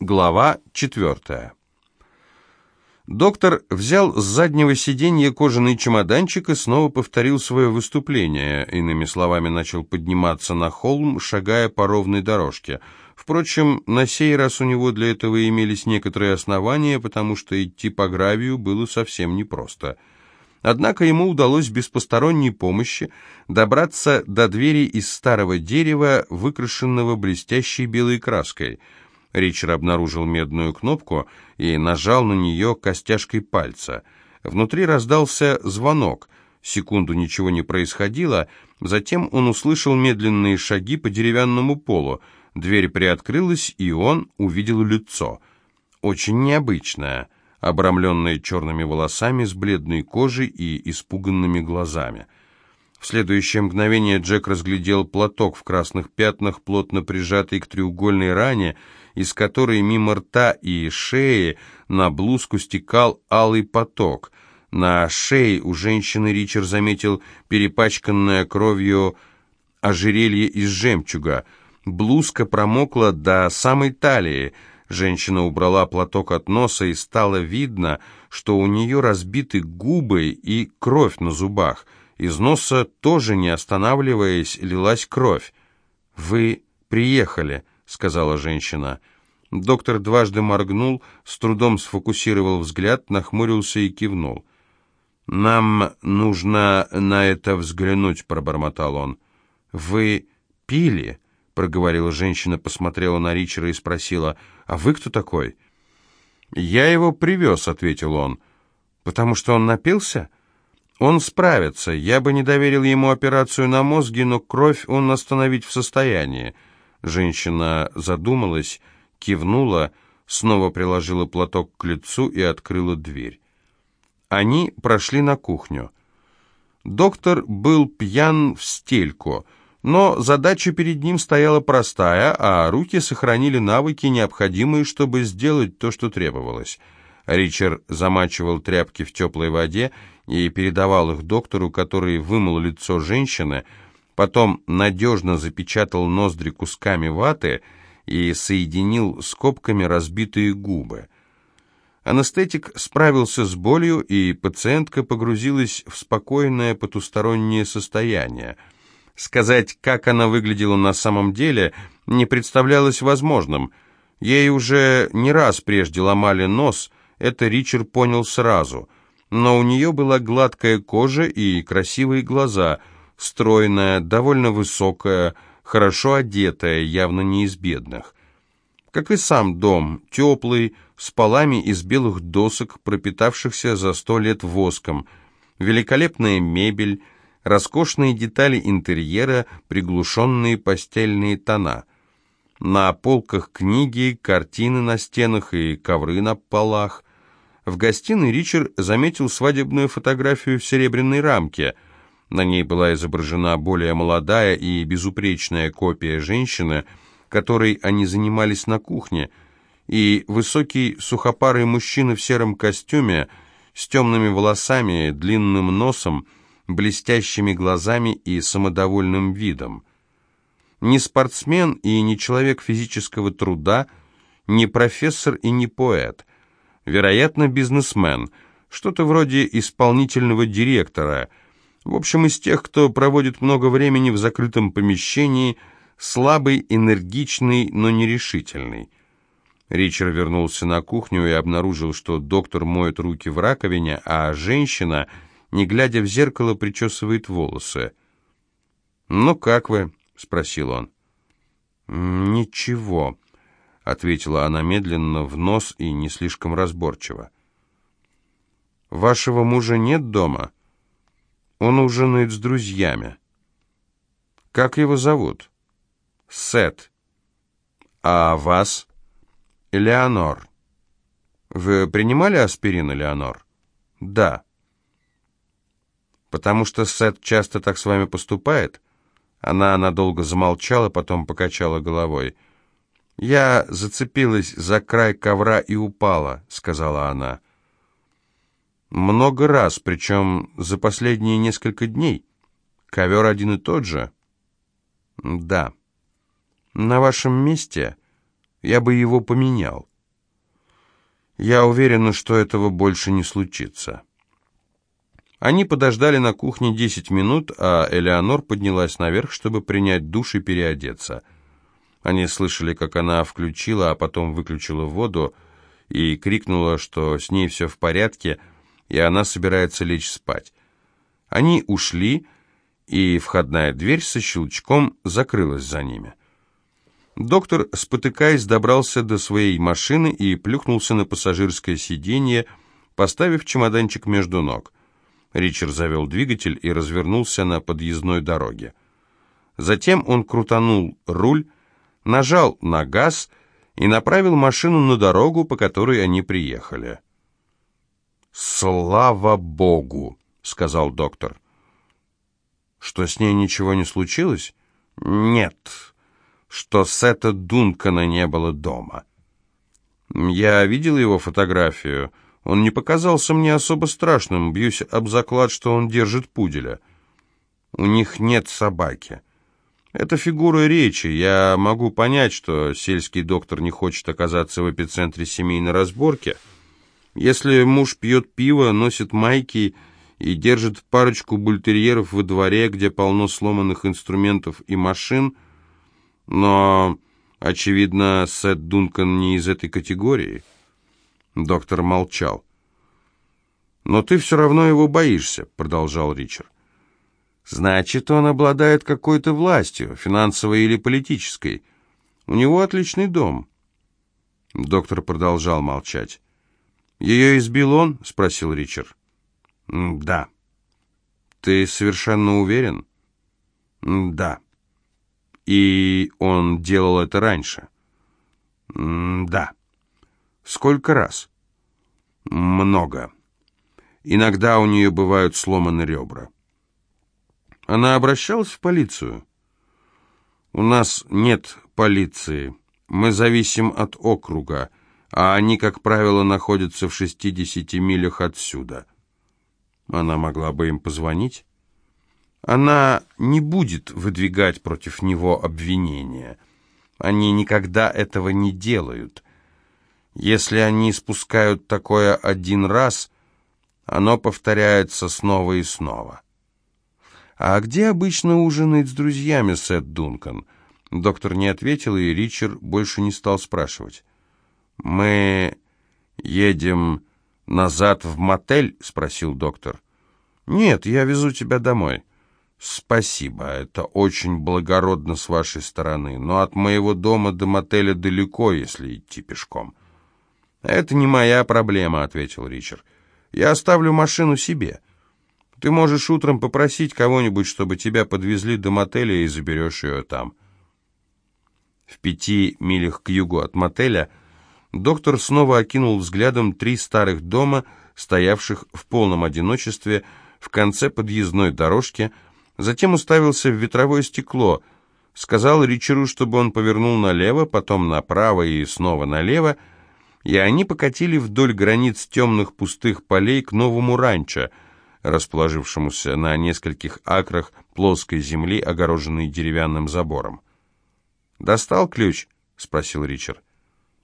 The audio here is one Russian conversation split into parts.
Глава четвертая. Доктор взял с заднего сиденья кожаный чемоданчик и снова повторил свое выступление, иными словами, начал подниматься на холм, шагая по ровной дорожке. Впрочем, на сей раз у него для этого имелись некоторые основания, потому что идти по гравию было совсем непросто. Однако ему удалось без посторонней помощи добраться до двери из старого дерева, выкрашенного блестящей белой краской – Ричард обнаружил медную кнопку и нажал на нее костяшкой пальца. Внутри раздался звонок. Секунду ничего не происходило, затем он услышал медленные шаги по деревянному полу. Дверь приоткрылась, и он увидел лицо. Очень необычное, обрамленное черными волосами, с бледной кожей и испуганными глазами. В следующее мгновение Джек разглядел платок в красных пятнах, плотно прижатый к треугольной ране, из которой мимо рта и шеи на блузку стекал алый поток. На шее у женщины Ричард заметил перепачканное кровью ожерелье из жемчуга. Блузка промокла до самой талии. Женщина убрала платок от носа, и стало видно, что у нее разбиты губы и кровь на зубах — из носа тоже, не останавливаясь, лилась кровь. «Вы приехали», — сказала женщина. Доктор дважды моргнул, с трудом сфокусировал взгляд, нахмурился и кивнул. «Нам нужно на это взглянуть», — пробормотал он. «Вы пили?» — проговорила женщина, посмотрела на Ричера и спросила. «А вы кто такой?» «Я его привез», — ответил он. «Потому что он напился?» Он справится. Я бы не доверил ему операцию на мозге, но кровь он остановить в состоянии. Женщина задумалась, кивнула, снова приложила платок к лицу и открыла дверь. Они прошли на кухню. Доктор был пьян в стельку, но задача перед ним стояла простая, а руки сохранили навыки, необходимые, чтобы сделать то, что требовалось. Ричард замачивал тряпки в теплой воде и передавал их доктору, который вымыл лицо женщины, потом надежно запечатал ноздри кусками ваты и соединил скобками разбитые губы. Анестетик справился с болью, и пациентка погрузилась в спокойное потустороннее состояние. Сказать, как она выглядела на самом деле, не представлялось возможным. Ей уже не раз прежде ломали нос, это Ричард понял сразу — но у нее была гладкая кожа и красивые глаза, стройная, довольно высокая, хорошо одетая, явно не из бедных. Как и сам дом, теплый, с полами из белых досок, пропитавшихся за сто лет воском, великолепная мебель, роскошные детали интерьера, приглушенные постельные тона. На полках книги, картины на стенах и ковры на полах, в гостиной Ричард заметил свадебную фотографию в серебряной рамке. На ней была изображена более молодая и безупречная копия женщины, которой они занимались на кухне, и высокий сухопарый мужчина в сером костюме с темными волосами, длинным носом, блестящими глазами и самодовольным видом. Не спортсмен и не человек физического труда, не профессор и не поэт. Вероятно, бизнесмен, что-то вроде исполнительного директора. В общем, из тех, кто проводит много времени в закрытом помещении, слабый, энергичный, но нерешительный. Ричард вернулся на кухню и обнаружил, что доктор моет руки в раковине, а женщина, не глядя в зеркало, причесывает волосы. «Ну, как вы?» — спросил он. «Ничего», ответила она медленно, в нос и не слишком разборчиво. «Вашего мужа нет дома? Он ужинает с друзьями. Как его зовут?» «Сет. А вас?» «Элеонор. Вы принимали аспирин, Элеонор?» «Да». «Потому что Сет часто так с вами поступает?» Она надолго замолчала, потом покачала головой. «Я зацепилась за край ковра и упала», — сказала она. «Много раз, причем за последние несколько дней. Ковер один и тот же?» «Да. На вашем месте Я бы его поменял. Я уверена, что этого больше не случится. Они подождали на кухне десять минут, а Элеонор поднялась наверх, чтобы принять душ и переодеться. Они слышали, как она включила, а потом выключила воду и крикнула, что с ней все в порядке, и она собирается лечь спать. Они ушли, и входная дверь со щелчком закрылась за ними. Доктор, спотыкаясь, добрался до своей машины и плюхнулся на пассажирское сиденье, поставив чемоданчик между ног. Ричард завел двигатель и развернулся на подъездной дороге. Затем он крутанул руль, нажал на газ и направил машину на дорогу, по которой они приехали. «Слава Богу!» — сказал доктор. «Что, с ней ничего не случилось?» «Нет, что Сета Дункана не было дома. Я видел его фотографию. Он не показался мне особо страшным, бьюсь об заклад, что он держит пуделя. У них нет собаки. Это фигура речи. Я могу понять, что сельский доктор не хочет оказаться в эпицентре семейной разборки. Если муж пьет пиво, носит майки и держит парочку бультерьеров во дворе, где полно сломанных инструментов и машин – но, очевидно, Сет Дункан не из этой категории. Доктор молчал. «Но ты все равно его боишься», — продолжал Ричард. «Значит, он обладает какой-то властью, финансовой или политической. У него отличный дом». Доктор продолжал молчать. «Ее избил он?» — спросил Ричард. «Да». «Ты совершенно уверен?» «Да». И он делал это раньше? да. Сколько раз? Много. Иногда у нее бывают сломаны ребра. Она обращалась в полицию? У нас нет полиции. Мы зависим от округа, а они, как правило, находятся в 60 милях отсюда. Она могла бы им позвонить? Она не будет выдвигать против него обвинения. Они никогда этого не делают. Если они спускают такое один раз, оно повторяется снова и снова. «А где обычно ужинает с друзьями Сет Дункан?» Доктор не ответил, и Ричард больше не стал спрашивать. «Мы едем назад в мотель?» — спросил доктор. «Нет, я везу тебя домой». «Спасибо, это очень благородно с вашей стороны, но от моего дома до мотеля далеко, если идти пешком». «Это не моя проблема», — ответил Ричард. «Я оставлю машину себе. Ты можешь утром попросить кого-нибудь, чтобы тебя подвезли до мотеля и заберешь ее там». В пяти милях к югу от мотеля доктор снова окинул взглядом три старых дома, стоявших в полном одиночестве в конце подъездной дорожки, Затем уставился в ветровое стекло, сказал Ричеру, чтобы он повернул налево, потом направо и снова налево, и они покатили вдоль границ темных пустых полей к новому ранчо, расположившемуся на нескольких акрах плоской земли, огороженной деревянным забором. «Достал ключ?» — спросил Ричард.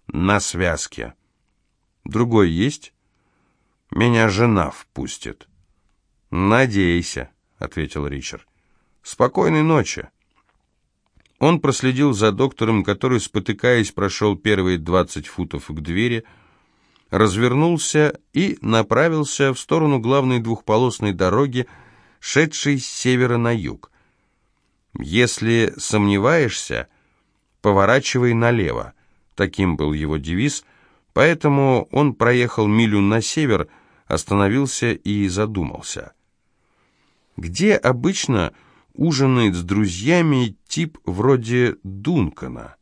«На связке». «Другой есть?» «Меня жена впустит». «Надейся» ответил Ричард. «Спокойной ночи». Он проследил за доктором, который, спотыкаясь, прошел первые двадцать футов к двери, развернулся и направился в сторону главной двухполосной дороги, шедшей с севера на юг. «Если сомневаешься, поворачивай налево», — таким был его девиз, поэтому он проехал милю на север, остановился и задумался — где обычно ужинает с друзьями тип вроде Дункана.